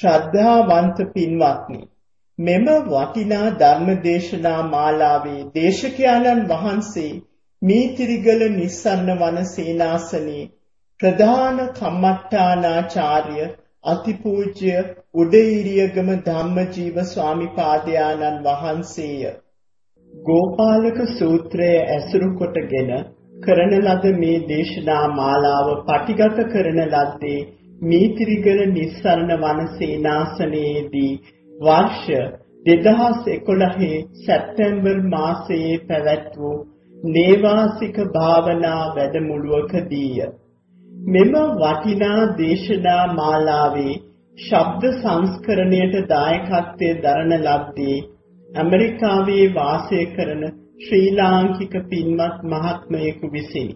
ශ්‍රද්ධාවන්ත පින්වත්නි මෙම වටිනා ධර්මදේශනා මාලාවේ දේශකයන්න් වහන්සේ මීතිරිගල නිස්සන්න වන සේනාසනේ ප්‍රධාන කම්මට්ටානාචාර්ය අතිපූජ්‍ය උඩේීරියගම ධම්මජීව ස්වාමිපාදයාණන් වහන්සේය. ගෝපාලක සූත්‍රය ඇසුරු කොටගෙන කරන ලද මේ දේශනා මාලාව පටිගත කරන ලද්දේ මීතිරිගල නිස්සරණ වනසේනාසනයේදී වර්ෂ 2011 සැප්තැම්බර් මාසයේ පැවැත් වූ නේවාසික භාවනා වැඩමුළුවකදීය. මෙම වටිනා දේශනා මාලාවේ ශබ්ද සංස්කරණයට දායකත්වයේ දරන ලද්දේ ඇමරිකාවේ වාසය කරන ශ්‍රී ලාංකික පින්වත් මහත්මයෙකු විසිනි.